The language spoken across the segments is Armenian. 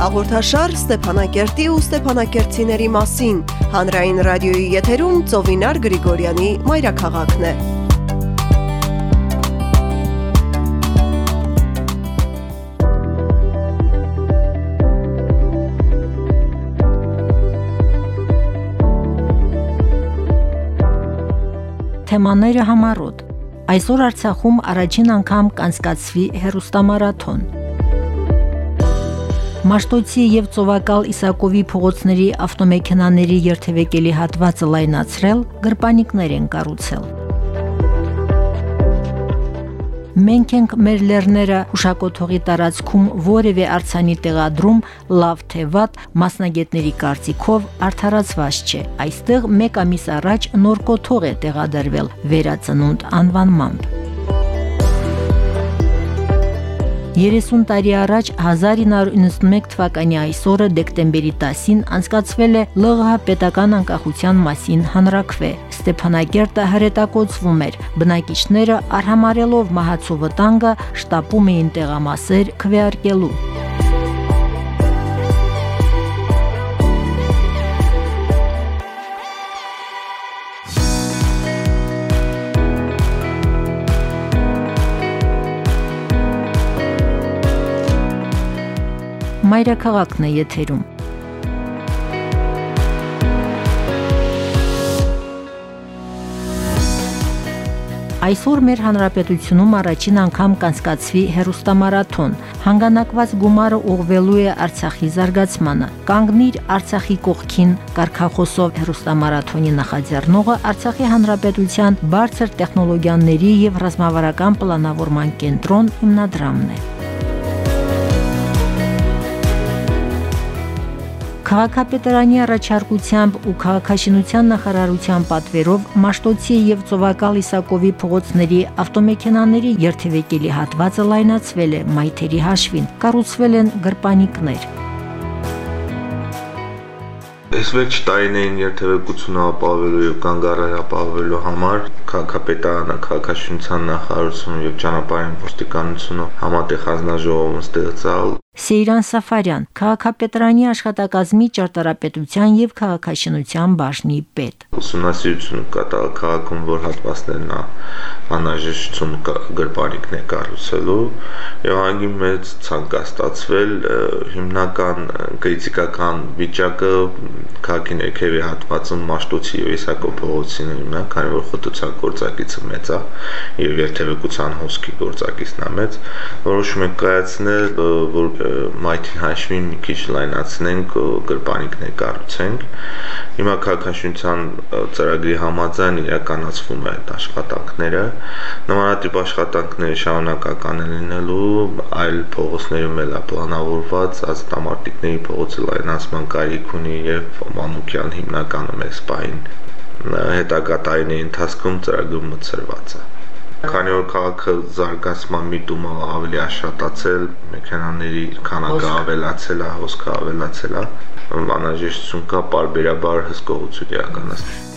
Հաղորդաշար Ստեփանակերտի ու Ստեփանակերտցիների մասին հանրային ռադիոյի եթերում Ծովինար Գրիգորյանի մայրաքաղաքն է։ Թեմաները համառոտ Այսօր Արցախում առաջին անգամ կանցկացվի հերոստամարաթոն Մաշտոցի եւ Ծովակալ Իսակովի փողոցների ավտոմեքենաների երթևեկելի հատվածը լայնացրել, գրպանիկներ են կառուցել։ Մենք ենք մեր լեռները հուշակոթողի տարածքում որևէ արցանի տեղադրում լավ թե վատ մասնագետների կարծիքով արդարացված չէ։ Այստեղ 1 ամիս առաջ նոր կոթող է տեղադրվել վերածնունդ անվանմամբ։ 30 տարի առաջ 1991 թվականի այսօրը դեկտեմբերի 10-ին անցկացվել է ԼՂՀ պետական անկախության մասին հանրակրվե։ Ստեփանակերտը հրետակոծվում էր։ Բնակիչները արհամարելով մահացու վտանգը շտապում էին տեղամասեր քվեարկելու։ մայրաքաղաքն է եթերում։ Այսօր մեր հանրապետությունում առաջին անգամ կանցկացվի հերոստամարաթոն։ Հանգանակված գումարը ուղղվելու է Արցախի զարգացմանը։ Կանգնիր Արցախի կողքին Կարքախոսով հերոստամարաթոնի նախաձեռնողը Արցախի հանրապետության բարձր տեխնոլոգիաների եւ ռազմավարական պլանավորման կենտրոն հիմնադրամն է։ Քաղաքապետարանի առաջարկությամբ ու քաղաքաշինության նախարարության պատվերով Մաշտոցի եւ Ծովակալ Իսակովի փողոցների ավտոմեքենաների երթևեկելի հատվածը լայնացվել է մայթերի հաշվին։ Կառուցվել են գրպանիկներ։ Այս վերջ տարիներին երթևեկությունը ապահովելու եւ կանգառը ապահովելու համար քաղաքապետարանը, քաղաքաշինության նախարարությունը եւ ճանապարհային ոստիկանությունը համատեղ հանձնաժողով ստեղծալ Սեյրան Սաֆարյան, քաղաքապետարանի աշխատակազմի ճարտարապետության եւ քաղաքաշինության բաժնի պետ։ Ուսումնասիրություն կատարել քաղաքում, որ հատվածներն անհրաժեշտություն գրպանիկն է կառուցելու եւ հանգի մեծ ցանկ ստացվել հիմնական քրիտիկական վիճակը քաղաքի ներքևի հատվածում Մաշտոցի եւ Իսակո փողոցին է, քանի որ խտուցակ գործակիցը մեծ է եւ երթևեկության հոսքի գործակիցն է մեծ, որոշում ենք կայացնել, որ մայթին հաշվին մի քիչ լայնացնենք, գրպանիկներ կառուցենք։ Հիմա քաղաքաշինության ծրագրի համաձայն իրականացվում է այդ աշխատանքները։ Նմանատիպ աշխատանքները շարունակական են լինելու, այլ փողոցներում էլ է պլանավորված ազատամարտիկների փողոցի լայնացման կարիք ունի եւ Մանուկյան հիմնականում է սպային հետագա տարիների ընթացքում ծրագրում մցրված է քանի որ քաղաքը զարգացման միտումը ավելի աշատացել, մեքենաների քանակը ավելացել է, հոսքը ավելացել է, անհրաժեշտություն կա բարբերաբար հսկողություն իրականացնել։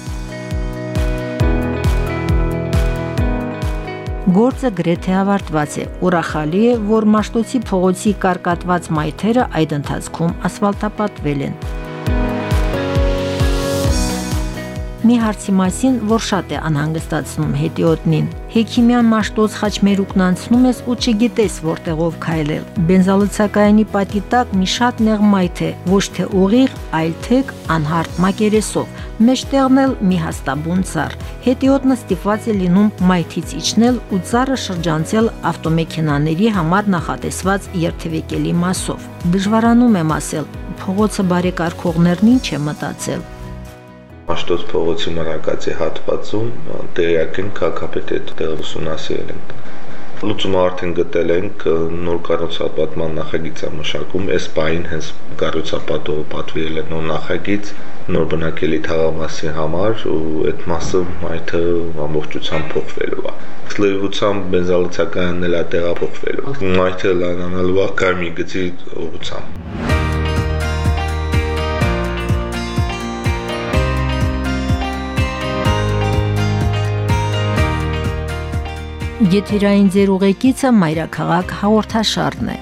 Գործը գրեթե ավարտված է։ Ուրախալի է, որ Մաշտոցի փողոցի կարկատված մայթերը այդ ընթացքում ասֆալտապատվել են։ մի հարցի մասին, որ շատ է անհանգստացնում հետիոտնին։ Հեքիմյան Մաշտոց խաչմերուկն անցնում ես ու չգիտես որտեղով քայլել։ Բենզալցակայանի պատի տակ մի շատ նեղ մայթ է, ոչ թե ուղիղ, այլ թեք անհարթ մակերեսով։ Մեջտեղն էլ մի հաստաբուն ծառ։ Հետիոտնը ստիպված է լինում մայթից իջնել ու ծառը շրջանցել ավտոմեքենաների համար նախատեսված երթևեկելի մասով։ Դժվարանում եմ ասել, փողոցը բարեկարգողներն ինչ է մտածել Աշտոց փողոցի մրակացի հատվածում տեղյակ են քաղաքապետի տեղ ուսումնասիրել են լուծումը արդեն գտել ենք նոր կառուցապատման նախագիծ է մշակում այս պահին հենց կառուցապատողը պատվիրել է նոր նախագիծ նոր բնակելի թաղամասի համար ու այդ մասը այդը ամբողջությամբ փոխվելու է լրիվությամբ բենզալցականն էլ է տեղափոխվելու այդը լանանալու է կարմի գծի ուղղությամբ Եթերային ձեր ուղեկիցը մայրաքաղաք հաղորդաշարն է։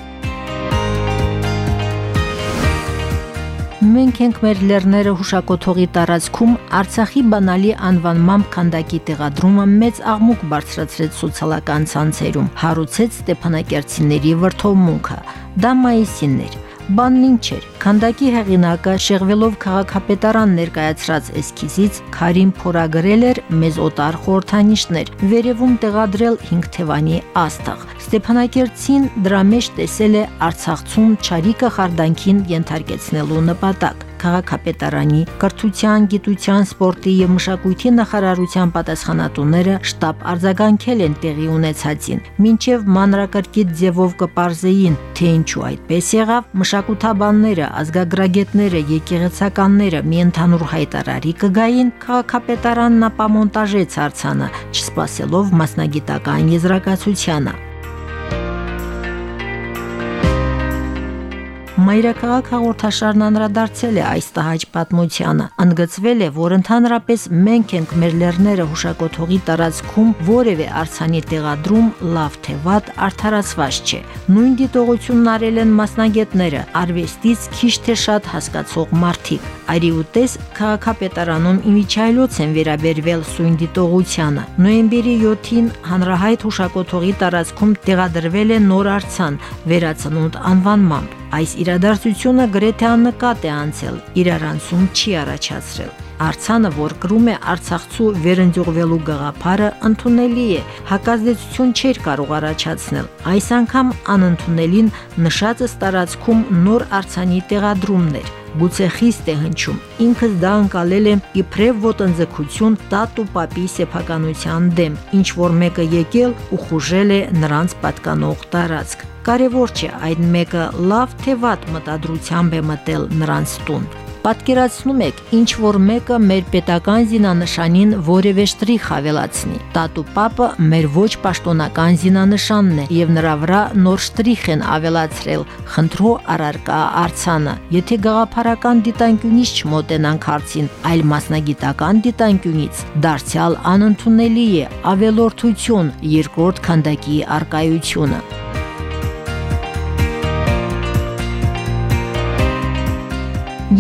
Մենք ենք մեր լեռները հուշակոթողի տարածքում Արցախի բանալի անվանմամբ քանդակի տեղադրումը մեծ աղմուկ բարձրացրեց սոցիալական ցանցերում, հարուցեց Ստեփանակերտցիների վրթովմունքը։ Դա մայիսին էր։ Բանն ինչ էր։ Քանդակի հեղինակը շեղվելով քաղաքապետարան ներկայացրած էսքիզից Քարին փորագրել էր մեզ օտար խորթանիշներ, վերևում տեղադրել 5 թևանի աստղ։ Ստեփանակերտցին դրա մեջ տեսել է Արցախցուն ճարիկը խարդանքին ենթարկեցնելու նպատակ քաղաքապետարանի կրթության, գիտության, սպորտի եւ մշակույթի նախարարության պատասխանատուները շտաբ արձագանքել են տեղի ունեցածին, մինչև մանրակրկիտ ձևով կպարզեին, թե ինչու այդպես եղավ, մշակութաբանները, ազգագրագետները, եկեղեցականները մի ընդհանուր հայտարարի կգային, քաղաքապետարանն ապամոնտաժեց արցանը, չսպասելով մասնագիտական եզրակացությանը։ Մայրաքաղաք հաղորդաշարն անդրադարձել է այս տհաճ պատմությանը։ Ընդգծվել է, որ ընդհանրապես մենք ենք մեր լեռները հուշակոթողի տարածքում որևէ արցանի տեղադրում լավ թե վատ արդարացված չէ։ Նույն դիտողությունն արել են մասնագետները, արվեստից քիչ թե շատ հասկացող մարդիկ։ Արի ուտես քաղաքապետարանում իմիջայլոց են վերաբերվել սույն դիտողությանը։ Նոյեմբերի 7-ին հանրահայտ հուշակոթողի տարածքում տեղադրվել է նոր արցան վերացնունդ անվանմամբ։ Այս իրադարձությունը գրեթե աննկատ է անցել, իրարանցում չի առաջացրել։ Արցանը, որ կրում է Արցախցու վերընձյուղվելու գաղափարը, ընդունելի է, հակազդեցություն չէր կարող առաջացնել։ Այս անգամ անընդունելին նշածը տարածքում նոր արցանի տեղադրումն էր գուցե խիստ է հնչում։ Ինքս դա անցալել եմ իբրև ոտնձգություն տատ ու պապի սեփականության դեմ, ինչ որ մեկը եկել ու խուժել է նրանց պատկանող տարածք։ Կարևոր չէ այդ մեկը լավ թե վատ մտադրությամբ է մտել նրանց տուն։ Պատկերացնում եք, ինչ որ մեկը մեր պետական զինանշանին որևէ շտրիխ ավելացնի։ Տատու պապը մեր ոչ պաշտոնական զինանշանն է եւ նրա վրա նոր շտրիխ են ավելացրել խնդրո առարկա արցանը։ Եթե գաղափարական դիտանկյունից չմոտենանք հարցին, այլ մասնագիտական դիտանկյունից, դարձյալ անընդունելի է ավելորդություն երկրորդ քանդակի արկայությունը։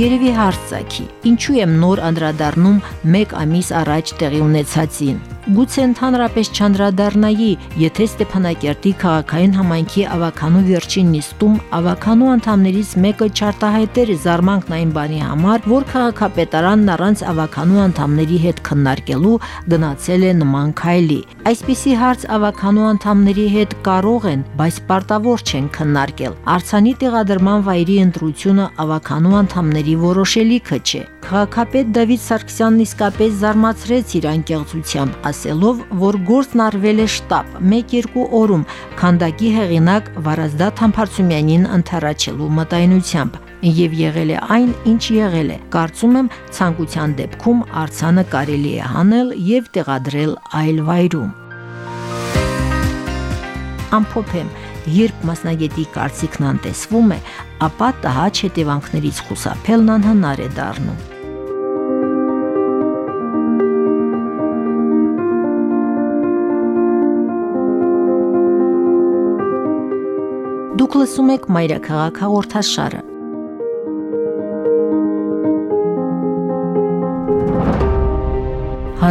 Երևի հարց ցակի։ Ինչու եմ նոր անդրադառնում 1 ամիս առաջ տեղի ունեցածին։ Գուցե ընդհանրապես չանդրադառնայի, եթե Ստեփանակերտի քաղաքային համայնքի ավականու վերջին նիստում ավականու անդամներից մեկը չարտահայտեր զարմանքն այն բանի համար, որ քաղաքապետարանն առանց ավականու անդամների հետ քննարկելու գնացել է նման քայլի։ Այսպիսի հարց ավականու անդամների հետ կարող են, բայց պարտավոր չեն քննարկել։ Արցանի տեղադրման վայրի ընտրությունը ավականու անդամների որոշելիքը չէ։ Քաղաքապետ Դավիթ Սարգսյանն իսկապես զարմացրեց իր անկեղծությամբ, ասելով, որ գործն արվել է շտապ 1-2 օրում քանդակի հեղինակ Վարազդատ Համբարձումյանին ընթառաջելու մտայնությամբ եւ եղել է այն, ինչ եղել է։ Կարծում եմ, ցանկության դեպքում արցանը կարելի է հանել եւ տեղադրել այլ վայրում։ Ամփոփեմ, երբ մասնագետի կարծիքն անտեսվում է, ապա տհաճ հետևանքներից խուսափելն անհնար է դառնում։ Դուք լսում եք Մայրաքաղաք հաղորդաշարը։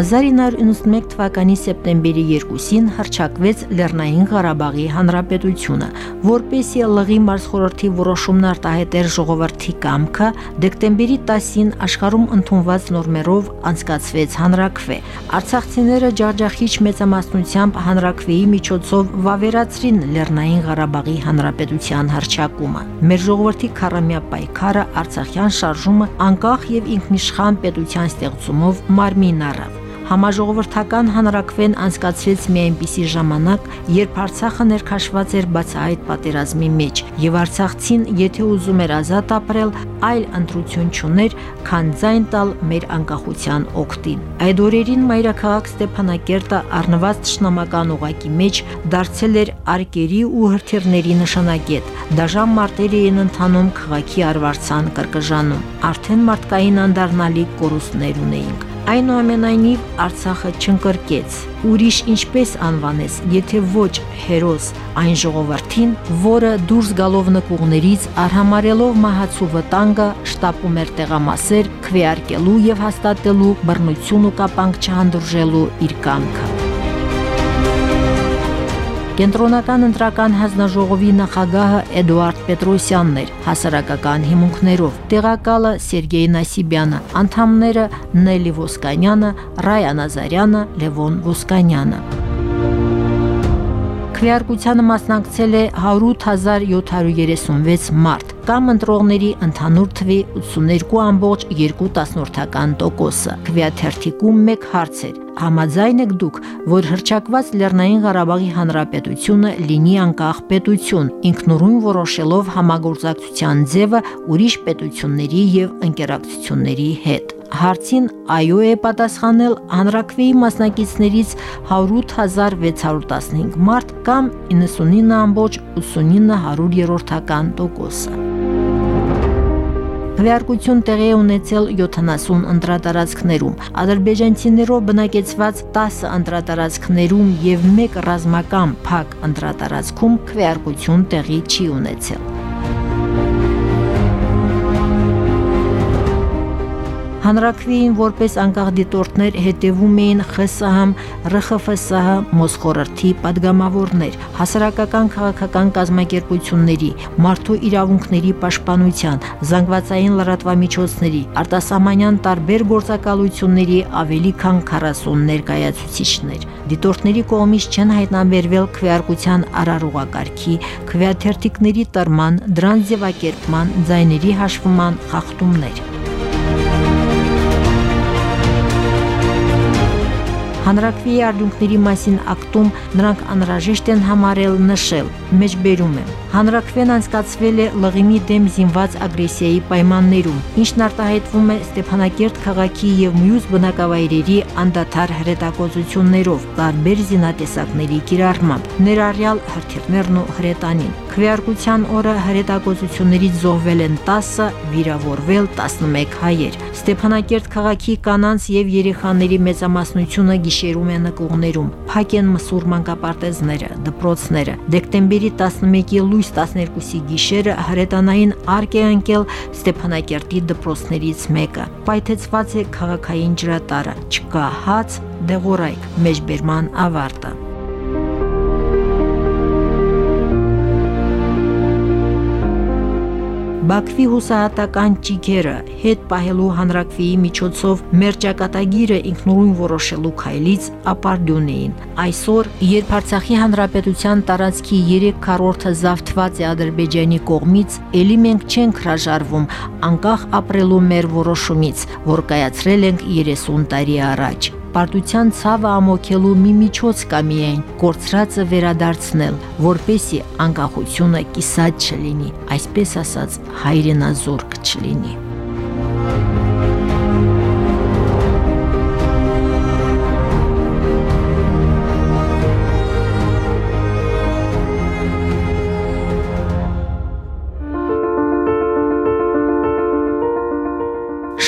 1991 թվականի սեպտեմբերի 2-ին հրճակվեց Լեռնային Ղարաբաղի Հանրապետությունը, որպեսի լղի մարզխորհրդի որոշումն արտահայտեր ժողովրդի կամքը, դեկտեմբերի 10-ին աշխարհում ընդունված նորմերով անցկացվեց հանրակրվե։ Արցախցիները ջախջախիչ մեծամասնությամբ հանրակրվեի միջոցով վավերացրին Լեռնային Ղարաբաղի Հանրապետության հրճակումը։ Մեր ժողովրդի քարամյա պայքարը Արցախյան շարժումը անկախ եւ ինքնիշխան պետության ստեղծումով մարմին առավ համաժողովրդական հանրակրվեն անցկացրեց մի այնպիսի ժամանակ, երբ Արցախը ներքաշված էր բացահայտ պատերազմի մեջ, եւ Արցախցին, եթե ուզում էր ազատ ապրել, այլ ընտրություն չուներ, քան ձայն տալ մեր անկախության օկտին։ Այդ օրերին մայրաքաղաք Ստեփանակերտը առնված ճշնամական օղակի մեջ դարձել էր արկերի ու հրթիռների նշանագետ։ Դաժան մարտեր էին ընթանում քաղաքի արվարձան կրկժանում։ Արդեն մարդկային անդառնալի կորուստներ ունեինք։ Այնուամենայնիվ Արցախը չընկրկեց։ Ուրիշ ինչպես անվանես, եթե ոչ հերոս այն ժողովրդին, որը դուրս գալով նկուղներից արհամարելով մահացու վտանգը շտապում էր տեղամասեր քվեարկելու եւ հաստատելու բռնություն ու կապանք չհանդուրժելու իր կամքը։ Կենտրոնական ընտրական հանձնաժողովի նախագահը Էդուարդ Պետրոսյանն էր հասարակական հիմունքներով, տեղակալը Սերգեյ Նասիբյանը, անդամները Նելի Ոսկանյանը, Ռայա Նազարյանը, Լևոն Ոսկանյանը։ Քվեարկությանը մասնակցել է 100736 մարդ, կամ ընտրողների ընդհանուր թվի 82.2%-ը։ Քվեաթերթիկում մեկ հարց էր. Համաձայն եք դուք, որ հրճակված Լեռնային Ղարաբաղի Հանրապետությունը լինի անկախ պետություն, ինքնուրույն որոշելով համագործակցության ձևը ուրիշ պետությունների եւ ընկերակցությունների հետ հարցին այո է պատասխանել հանրակրվեի մասնակիցներից 108615 մարդ կամ 99.89%-ական տոկոսը։ Քվեարկություն տեղի է ունեցել 70 ընտրատարածքներում։ Ադրբեջանցիներով բնակեցված 10 ընտրատարածքներում եւ 1 ռազմական փակ ընտրատարածքում քվեարկություն տեղի չի ունեցել։ հանրակրիին որպես անկախ դիտորդներ հետևում էին ԽՍՀՄ, ՌԽՖՍՀ մոսխորհրդի падգամավորներ, հասարակական քաղաքական կազմակերպությունների, մարդու իրավունքների պաշտպանության, զանգվածային լրատվամիջոցների, արտասահմանյան տարբեր գործակալությունների ավելի քան 40 ներկայացուցիչներ։ Դիտորդների կողմից չեն հայտնաբերվել քվեարկության արարողակարգի, քվեաթերթիկների տրման, դրանց ձևակերպման, ձայների հաշվման խախտումներ։ Հանրակրվեի արդյունքների մասին ակտում նրանք անհրաժեշտ են համարել նշել։ Մեջբերում եմ։ Հանրակրվեն անցկացվել է լղիմի դեմ զինված ագրեսիայի պայմաններում, ինչն արտահայտվում է Ստեփանակերտ քաղաքի եւ մյուս բնակավայրերի անդադար հրետակոծություններով, տարբեր զինատեսակների կիրառմամբ, ներառյալ հրթիռներն ու հրետանին։ Քվեարկության օրը հրետակոծություններից զոհվել են 10, վիրավորվել 11 հայեր։ Ստեփանակերտ քաղաքի կանանց եւ երեխաների մեծամասնությունը գիշերում է նկուղներում, փակ են մսուր մանկապարտեզները, դպրոցները։ Դեկտեմբերի 11-ի լույս 12-ի գիշերը հրետանային արկ է ընկել Ստեփանակերտի դպրոցներից մեկը։ Պայթեցված է քաղաքային ջրատարը, չկա հաց, դեղորայք, մեջբերման ավարտը։ Բաքվի հուսահատական ճիգերը հետ պահելու հանրակրվեի միջոցով մեր ճակատագիրը ինքնուրույն որոշելու քայլից ապարդյուն էին։ Այսօր, երբ Արցախի հանրապետության տարածքի 3/4-ը զավթված է Ադրբեջանի կողմից, ելի մենք չենք հրաժարվում անկախ ապրելու մեր որոշումից, որ կայացրել ենք 30 տարի առաջ պարտության ցավը ամոքելու մի միջոց կա միայն կորցրածը վերադարձնել, որպեսի անկախությունը կիսած չլինի, այսպես ասած հայրենազորք չլինի։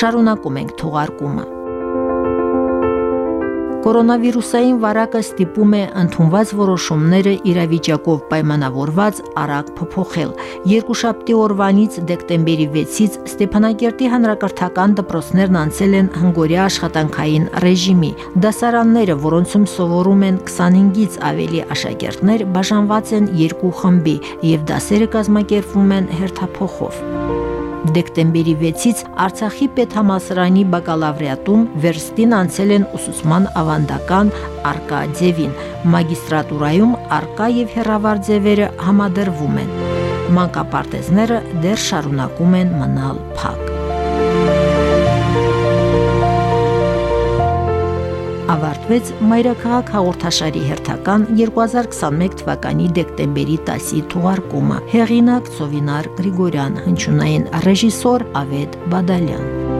Շարունակում ենք թողարկումը։ Կորոնավիրուսային վարակը ստիպում է ընդունված որոշումները իրավիճակով պայմանավորված արագ փոփոխել։ Երկուշաբթի օրվանից դեկտեմբերի 6-ից Ստեփանակերտի հանրակրթական դպրոցներն անցել են հնգորյա աշխատանքային ռեժիմի։ Դասարանները, որոնցում սովորում են 25-ից ավելի աշակերտներ, բաժանված են երկու խմբի եւ դասերը կազմակերպվում են հերթափոխով։ Դեկտեմբերի 6-ից Արցախի պետհամասարանի բակալավրիատում վերստին անցել են ուսուցման ավանդական արկա ձևին։ Մագիստրատուրայում արկա եւ հերավար ձևերը համադրվում են։ Մանկապարտեզները դեռ շարունակում են մնալ փակ։ ավարտվեց Մայրաքաղաք հաղորդաշարի հերթական 2021 թվականի դեկտեմբերի 10-ի թողարկումը։ Հեղինակ Սովինար Գրիգորյան, հնչյունային ռեժիսոր Ավետ Բադալյան։